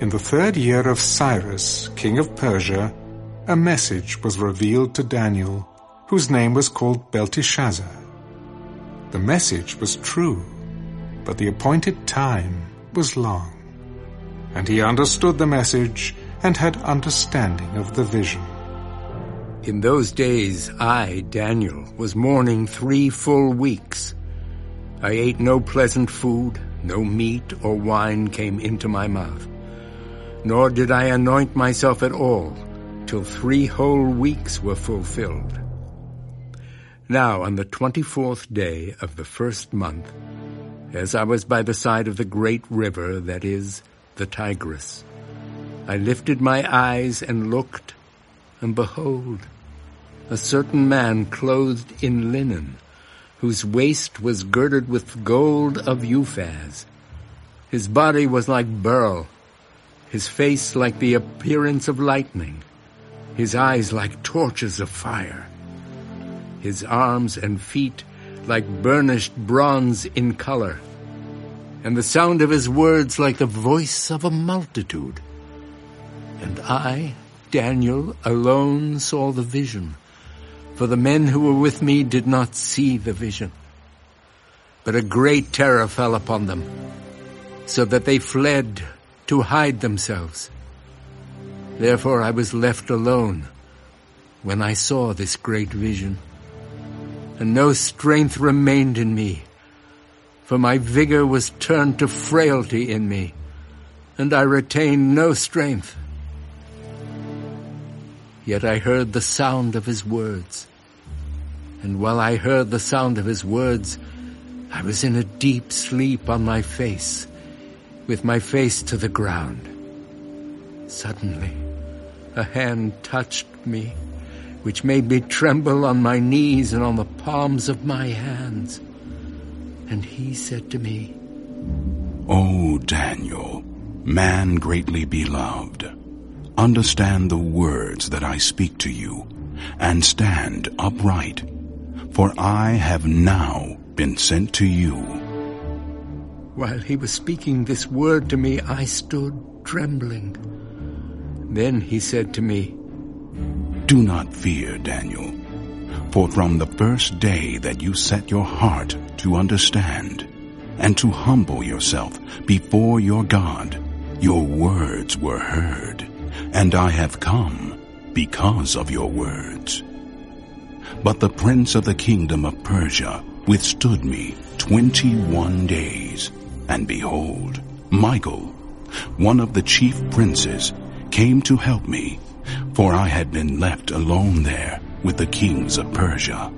In the third year of Cyrus, king of Persia, a message was revealed to Daniel, whose name was called Belteshazzar. The message was true, but the appointed time was long. And he understood the message and had understanding of the vision. In those days, I, Daniel, was mourning three full weeks. I ate no pleasant food, no meat or wine came into my mouth. Nor did I anoint myself at all, till three whole weeks were fulfilled. Now, on the twenty-fourth day of the first month, as I was by the side of the great river that is the Tigris, I lifted my eyes and looked, and behold, a certain man clothed in linen, whose waist was girded with gold of Uphaz. His body was like beryl, his face like the appearance of lightning, his eyes like torches of fire, his arms and feet like burnished bronze in color, and the sound of his words like the voice of a multitude. And I, Daniel, alone saw the vision, for the men who were with me did not see the vision. But a great terror fell upon them, so that they fled to hide themselves. Therefore I was left alone when I saw this great vision, and no strength remained in me, for my vigor was turned to frailty in me, and I retained no strength. Yet I heard the sound of his words. And while I heard the sound of his words, I was in a deep sleep on my face, with my face to the ground. Suddenly, a hand touched me, which made me tremble on my knees and on the palms of my hands. And he said to me, O Daniel, man greatly beloved, understand the words that I speak to you, and stand upright, for I have now been sent to you. While he was speaking this word to me, I stood trembling. Then he said to me, Do not fear, Daniel, for from the first day that you set your heart to understand and to humble yourself before your God, your words were heard, and I have come because of your words. But the prince of the kingdom of Persia withstood me twenty-one days, and behold, Michael, one of the chief princes, came to help me, for I had been left alone there with the kings of Persia.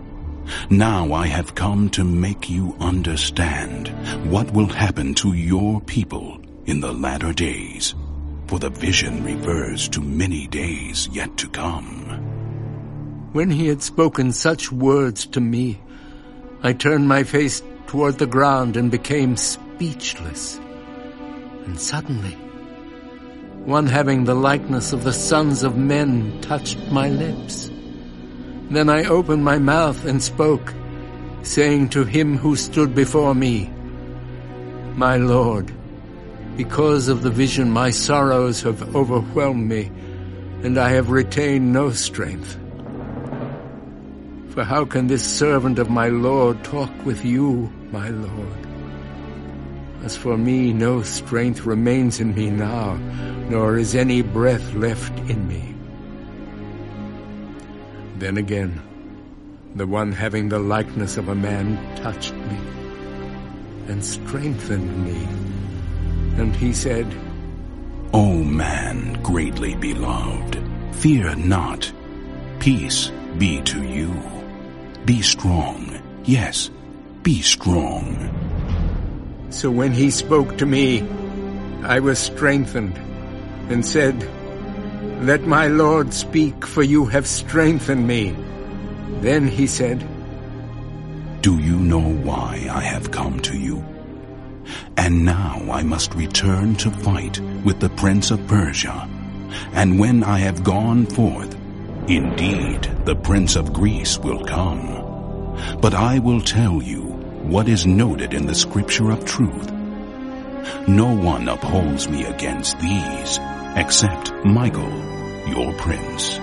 Now I have come to make you understand what will happen to your people in the latter days, for the vision refers to many days yet to come. When he had spoken such words to me, I turned my face toward the ground and became speechless. And suddenly, one having the likeness of the sons of men touched my lips. Then I opened my mouth and spoke, saying to him who stood before me, My Lord, because of the vision my sorrows have overwhelmed me, and I have retained no strength. For how can this servant of my Lord talk with you, my Lord? As for me, no strength remains in me now, nor is any breath left in me. Then again, the one having the likeness of a man touched me and strengthened me. And he said, O man greatly beloved, fear not. Peace be to you. Be strong. Yes, be strong. So when he spoke to me, I was strengthened and said, Let my Lord speak, for you have strengthened me. Then he said, Do you know why I have come to you? And now I must return to fight with the prince of Persia. And when I have gone forth, indeed the prince of Greece will come. But I will tell you what is noted in the scripture of truth. No one upholds me against these, except Michael, your prince.